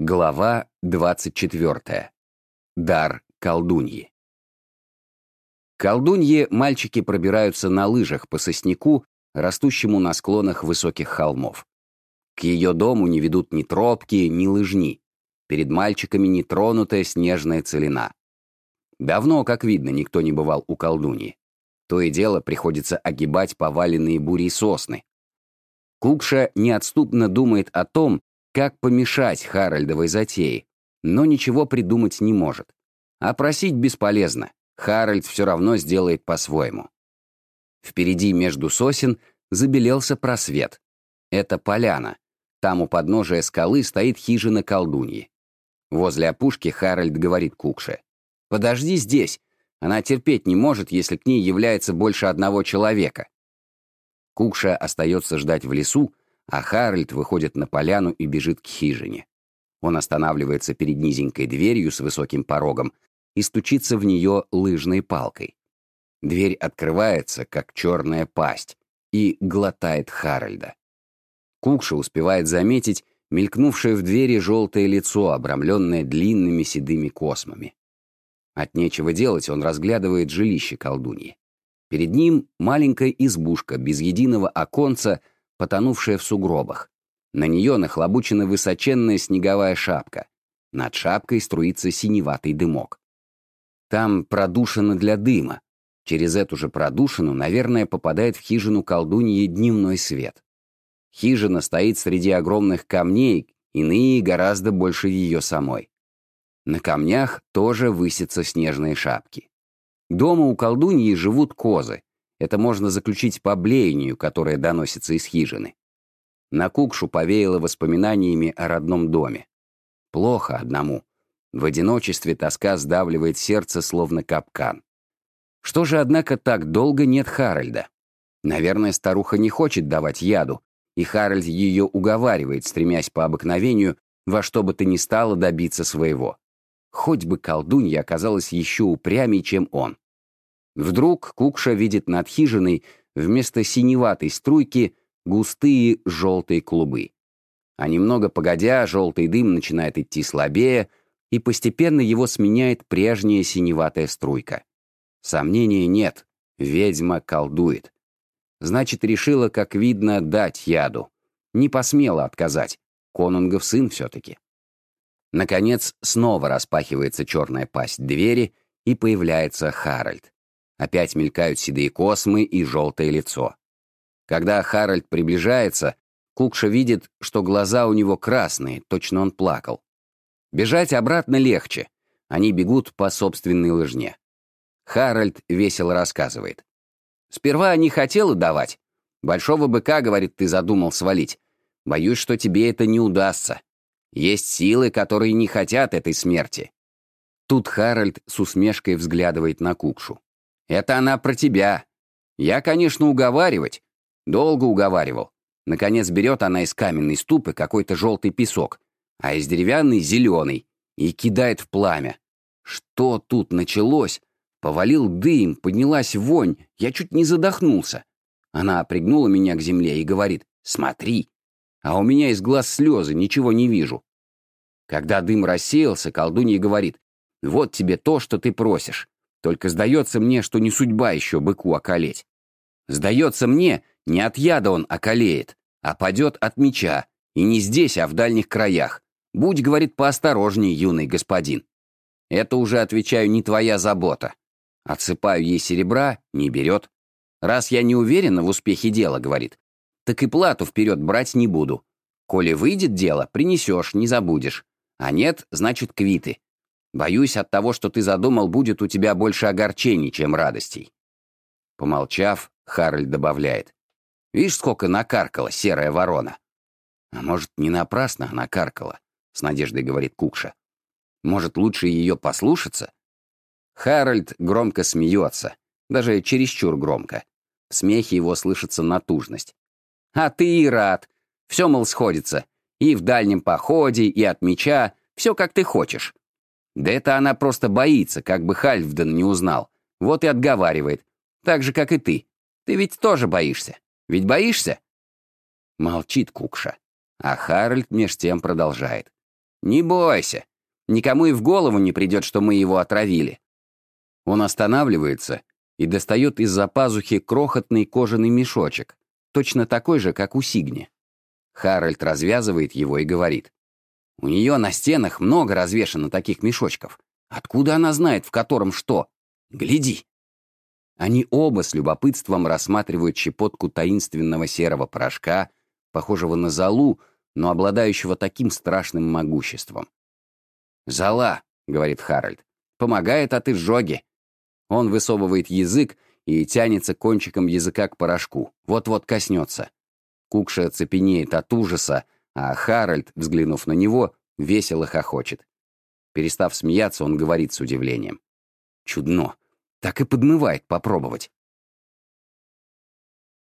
Глава 24. Дар колдуньи. Колдуньи мальчики пробираются на лыжах по сосняку, растущему на склонах высоких холмов. К ее дому не ведут ни тропки, ни лыжни. Перед мальчиками нетронутая снежная целина. Давно, как видно, никто не бывал у колдуньи. То и дело приходится огибать поваленные бурей сосны. Кукша неотступно думает о том, как помешать Харальдовой затее, но ничего придумать не может. А просить бесполезно, Харальд все равно сделает по-своему. Впереди между сосен забелелся просвет. Это поляна. Там у подножия скалы стоит хижина колдуньи. Возле опушки Харальд говорит Кукше. «Подожди здесь. Она терпеть не может, если к ней является больше одного человека». Кукша остается ждать в лесу, а Харальд выходит на поляну и бежит к хижине. Он останавливается перед низенькой дверью с высоким порогом и стучится в нее лыжной палкой. Дверь открывается, как черная пасть, и глотает Харальда. Кукша успевает заметить мелькнувшее в двери желтое лицо, обрамленное длинными седыми космами. От нечего делать он разглядывает жилище колдуньи. Перед ним маленькая избушка без единого оконца — потонувшая в сугробах. На нее нахлобучена высоченная снеговая шапка. Над шапкой струится синеватый дымок. Там продушина для дыма. Через эту же продушину, наверное, попадает в хижину колдуньи дневной свет. Хижина стоит среди огромных камней, иные гораздо больше ее самой. На камнях тоже высятся снежные шапки. Дома у колдуньи живут козы, это можно заключить по блеянию, которое доносится из хижины. На Кукшу повеяло воспоминаниями о родном доме. Плохо одному. В одиночестве тоска сдавливает сердце, словно капкан. Что же, однако, так долго нет Харальда? Наверное, старуха не хочет давать яду, и Харальд ее уговаривает, стремясь по обыкновению во что бы то ни стало добиться своего. Хоть бы колдунья оказалась еще упрямей, чем он. Вдруг Кукша видит над хижиной вместо синеватой струйки густые желтые клубы. А немного погодя, желтый дым начинает идти слабее, и постепенно его сменяет прежняя синеватая струйка. Сомнения нет, ведьма колдует. Значит, решила, как видно, дать яду. Не посмела отказать. Конунгов сын все-таки. Наконец, снова распахивается черная пасть двери, и появляется Харальд. Опять мелькают седые космы и желтое лицо. Когда Харальд приближается, Кукша видит, что глаза у него красные, точно он плакал. Бежать обратно легче. Они бегут по собственной лыжне. Харальд весело рассказывает. «Сперва не хотела давать. Большого быка, говорит, ты задумал свалить. Боюсь, что тебе это не удастся. Есть силы, которые не хотят этой смерти». Тут Харальд с усмешкой взглядывает на Кукшу. Это она про тебя. Я, конечно, уговаривать. Долго уговаривал. Наконец берет она из каменной ступы какой-то желтый песок, а из деревянной — зеленый, и кидает в пламя. Что тут началось? Повалил дым, поднялась вонь, я чуть не задохнулся. Она пригнула меня к земле и говорит «Смотри». А у меня из глаз слезы, ничего не вижу. Когда дым рассеялся, колдунья говорит «Вот тебе то, что ты просишь. Только сдается мне, что не судьба еще быку околеть. Сдается мне, не от яда он околеет, а падет от меча, и не здесь, а в дальних краях. Будь, говорит, поосторожней, юный господин. Это уже, отвечаю, не твоя забота. Отсыпаю ей серебра, не берет. Раз я не уверена в успехе дела, говорит, так и плату вперед брать не буду. Коли выйдет дело, принесешь, не забудешь. А нет, значит, квиты. Боюсь, от того, что ты задумал, будет у тебя больше огорчений, чем радостей». Помолчав, Харальд добавляет. «Видишь, сколько накаркала серая ворона?» «А может, не напрасно она каркала?» — с надеждой говорит Кукша. «Может, лучше ее послушаться?» Харальд громко смеется, даже чересчур громко. В смехе его слышится натужность. «А ты и рад. Все, мол, сходится. И в дальнем походе, и от меча. Все, как ты хочешь. Да это она просто боится, как бы Хальфден не узнал. Вот и отговаривает. Так же, как и ты. Ты ведь тоже боишься. Ведь боишься?» Молчит Кукша. А Харальд меж тем продолжает. «Не бойся. Никому и в голову не придет, что мы его отравили». Он останавливается и достает из-за пазухи крохотный кожаный мешочек, точно такой же, как у Сигни. Харальд развязывает его и говорит. «У нее на стенах много развешано таких мешочков. Откуда она знает, в котором что? Гляди!» Они оба с любопытством рассматривают щепотку таинственного серого порошка, похожего на золу, но обладающего таким страшным могуществом. «Зола», — говорит Харальд, — «помогает от изжоги». Он высовывает язык и тянется кончиком языка к порошку, вот-вот коснется. Кукша цепенеет от ужаса, а Харальд, взглянув на него, весело хохочет. Перестав смеяться, он говорит с удивлением. «Чудно. Так и подмывает попробовать».